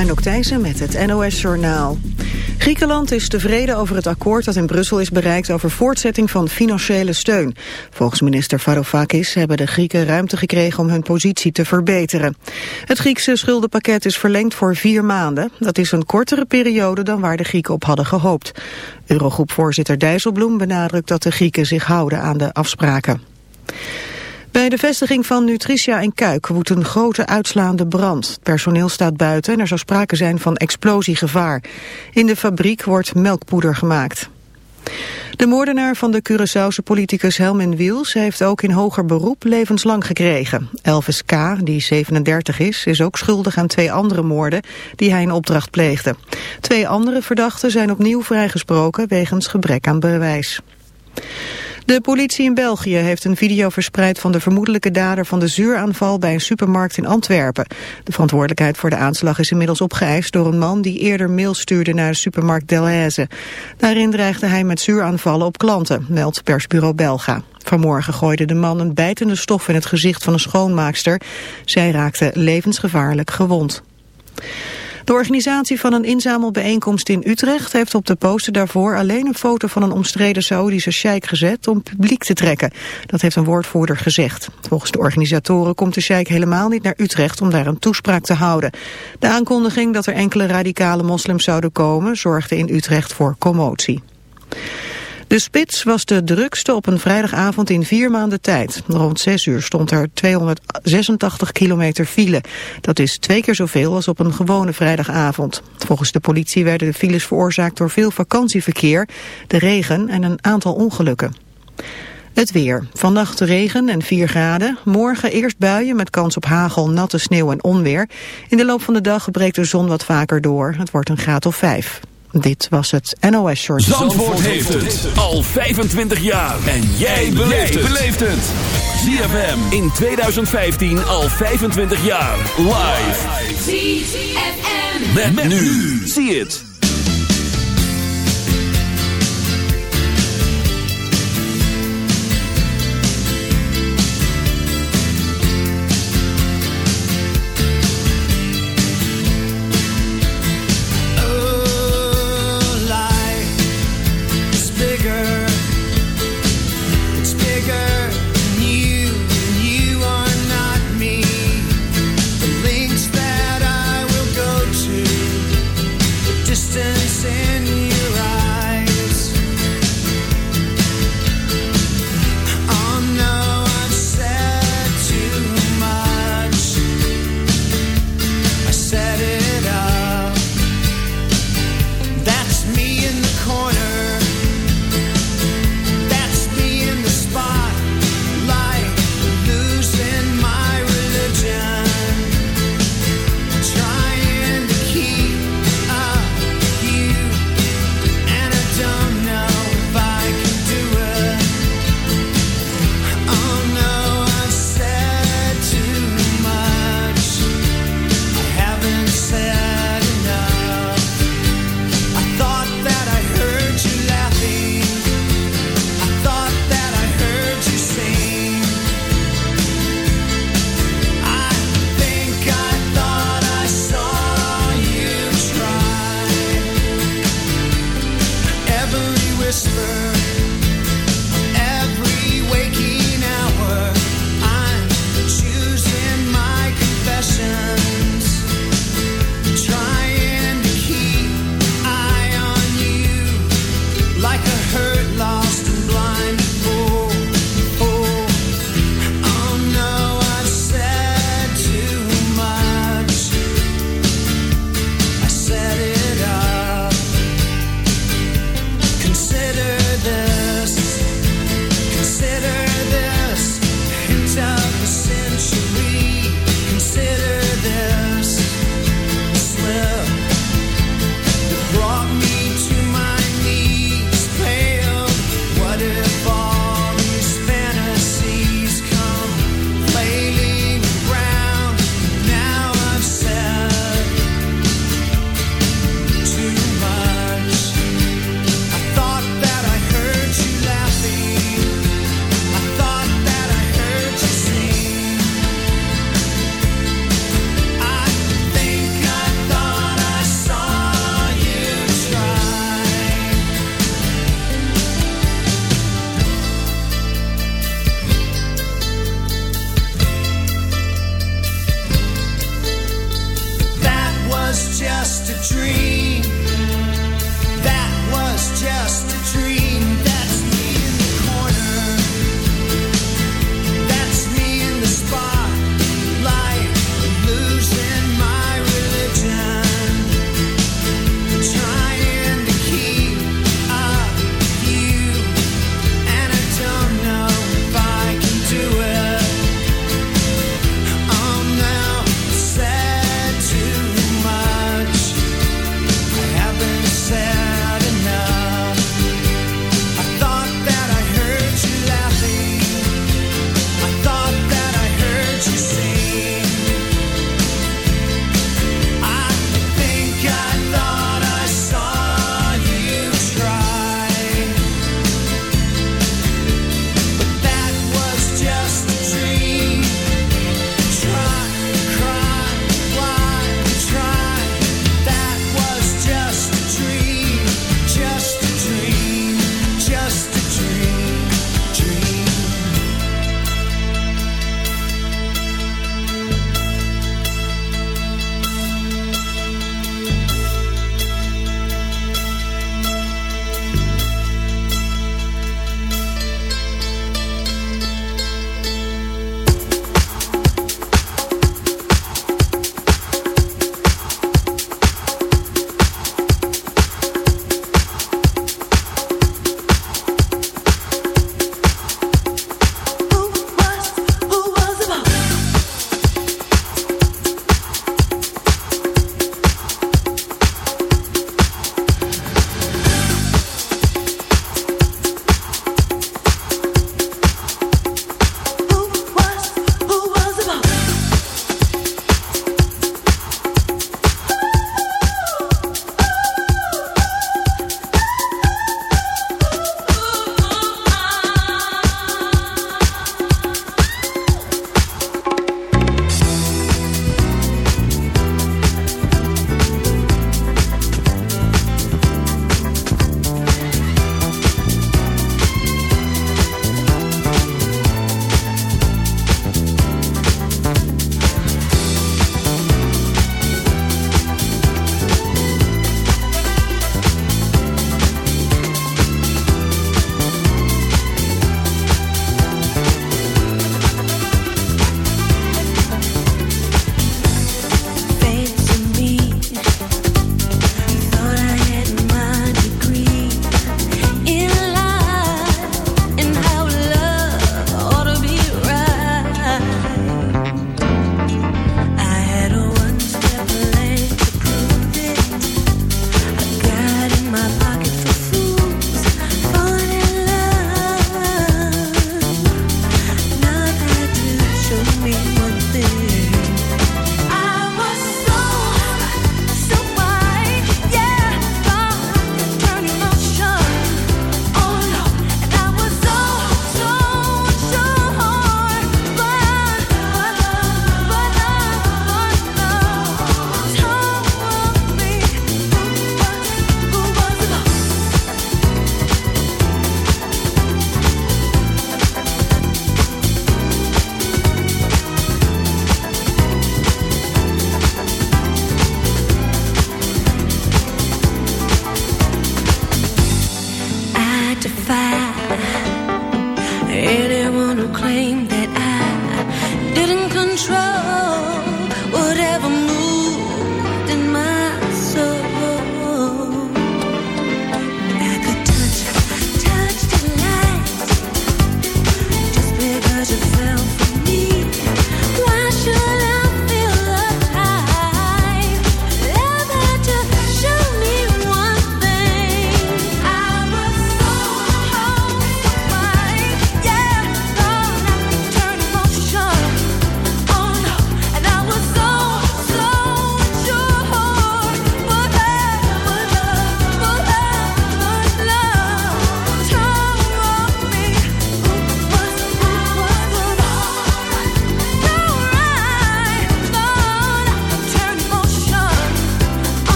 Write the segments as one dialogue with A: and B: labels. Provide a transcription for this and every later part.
A: Anouk Thijssen met het NOS-journaal. Griekenland is tevreden over het akkoord dat in Brussel is bereikt over voortzetting van financiële steun. Volgens minister Varoufakis hebben de Grieken ruimte gekregen om hun positie te verbeteren. Het Griekse schuldenpakket is verlengd voor vier maanden. Dat is een kortere periode dan waar de Grieken op hadden gehoopt. Eurogroepvoorzitter Dijsselbloem benadrukt dat de Grieken zich houden aan de afspraken. Bij de vestiging van Nutritia in Kuik woedt een grote uitslaande brand. Personeel staat buiten en er zou sprake zijn van explosiegevaar. In de fabriek wordt melkpoeder gemaakt. De moordenaar van de Curaçaose politicus Helmin Wiels heeft ook in hoger beroep levenslang gekregen. Elvis K., die 37 is, is ook schuldig aan twee andere moorden die hij in opdracht pleegde. Twee andere verdachten zijn opnieuw vrijgesproken wegens gebrek aan bewijs. De politie in België heeft een video verspreid van de vermoedelijke dader van de zuuraanval bij een supermarkt in Antwerpen. De verantwoordelijkheid voor de aanslag is inmiddels opgeëist door een man die eerder mail stuurde naar de supermarkt Delhaize. Daarin dreigde hij met zuuraanvallen op klanten, meldt persbureau Belga. Vanmorgen gooide de man een bijtende stof in het gezicht van een schoonmaakster. Zij raakte levensgevaarlijk gewond. De organisatie van een inzamelbijeenkomst in Utrecht heeft op de poster daarvoor alleen een foto van een omstreden Saoedische sheik gezet om publiek te trekken. Dat heeft een woordvoerder gezegd. Volgens de organisatoren komt de sheik helemaal niet naar Utrecht om daar een toespraak te houden. De aankondiging dat er enkele radicale moslims zouden komen zorgde in Utrecht voor commotie. De spits was de drukste op een vrijdagavond in vier maanden tijd. Rond 6 uur stond er 286 kilometer file. Dat is twee keer zoveel als op een gewone vrijdagavond. Volgens de politie werden de files veroorzaakt door veel vakantieverkeer, de regen en een aantal ongelukken. Het weer. Vannacht regen en 4 graden. Morgen eerst buien met kans op hagel, natte sneeuw en onweer. In de loop van de dag breekt de zon wat vaker door. Het wordt een graad of 5. Dit was het NOS Short.
B: Zandvoort, Zandvoort heeft het al 25 jaar. En jij beleeft het. ZFM in 2015 al 25 jaar. Live. ZFM. Met, met nu. Zie het.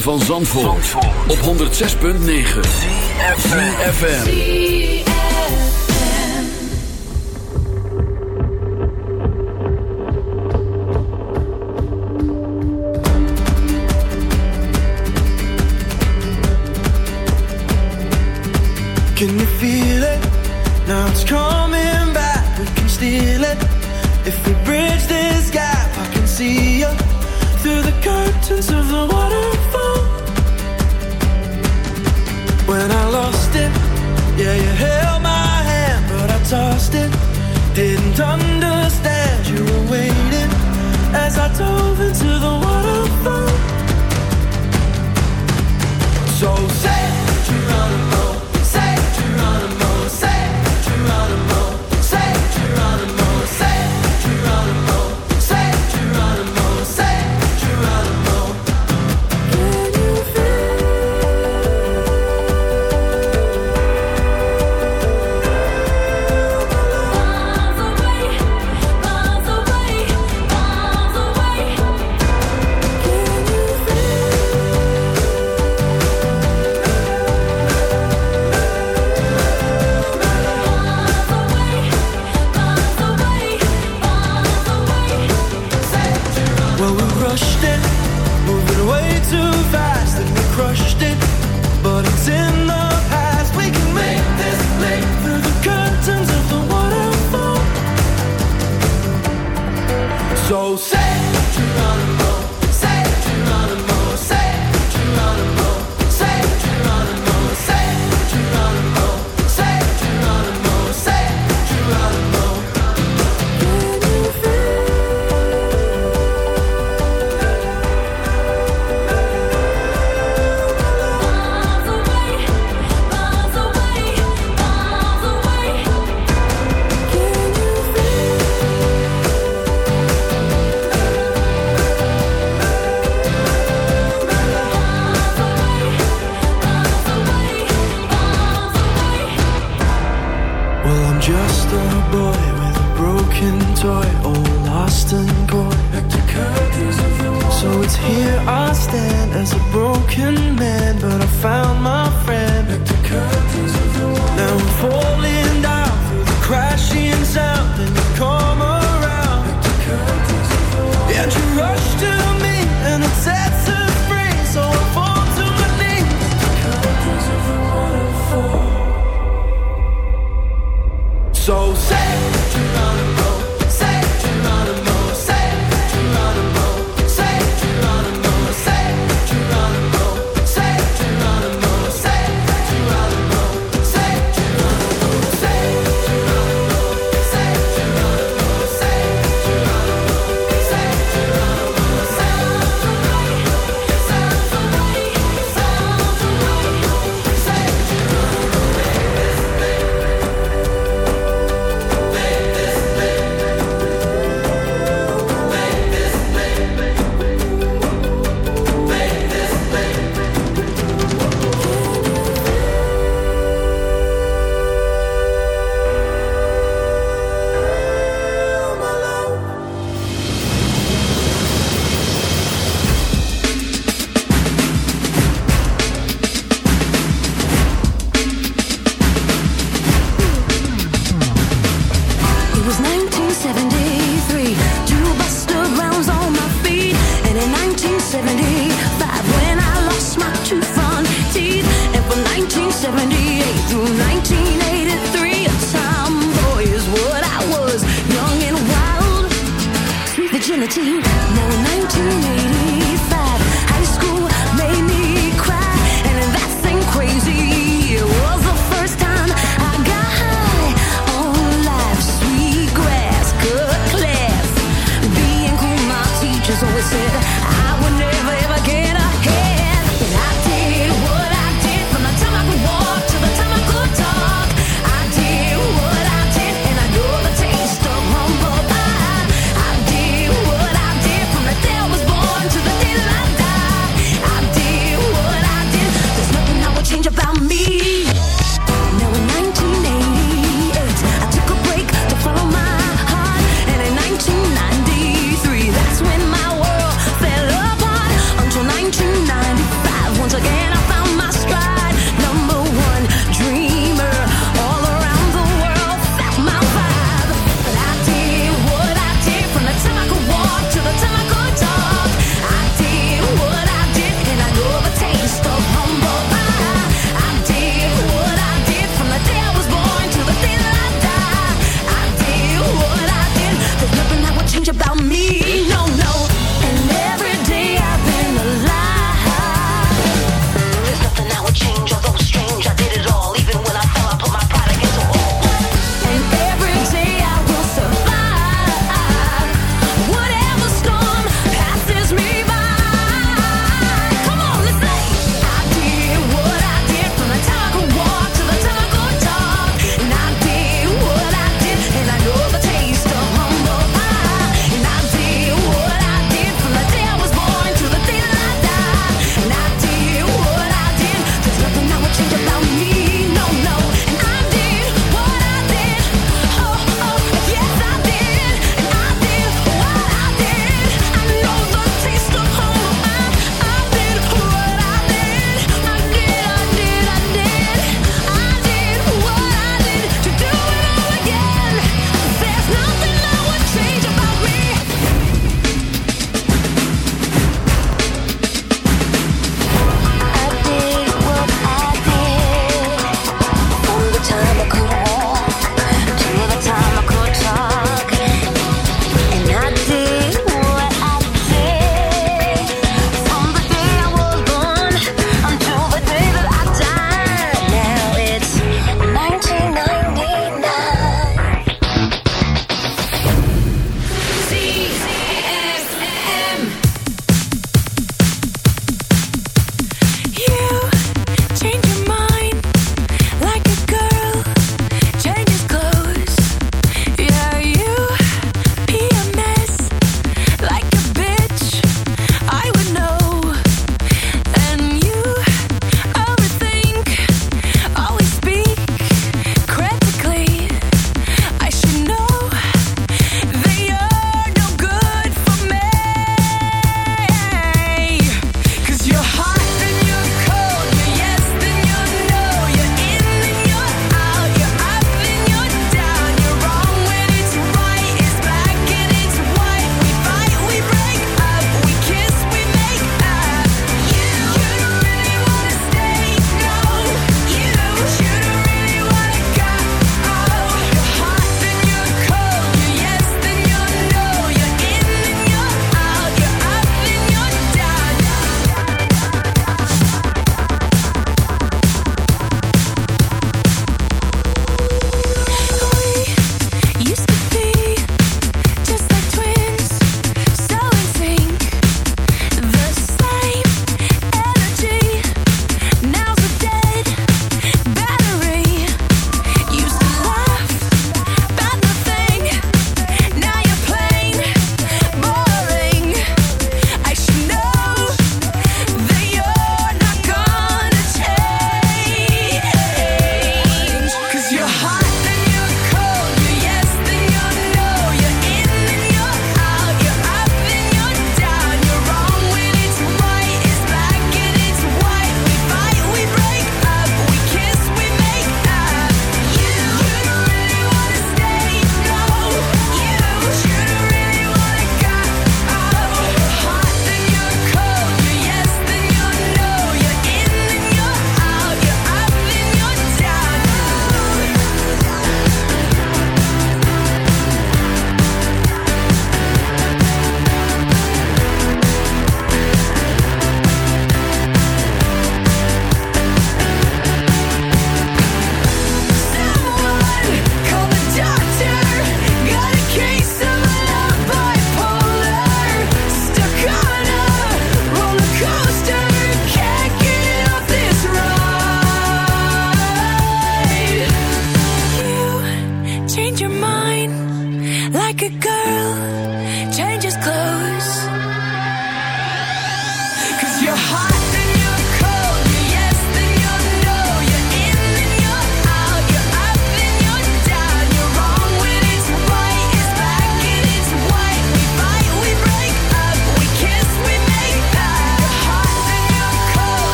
C: Van Zandvoort, op 106.9 CFFM Can you feel it? Now it's coming back, we can steal it. If we bridge this gap, I can see you Through the curtains of the understand
D: you
E: were
C: waiting as I dove into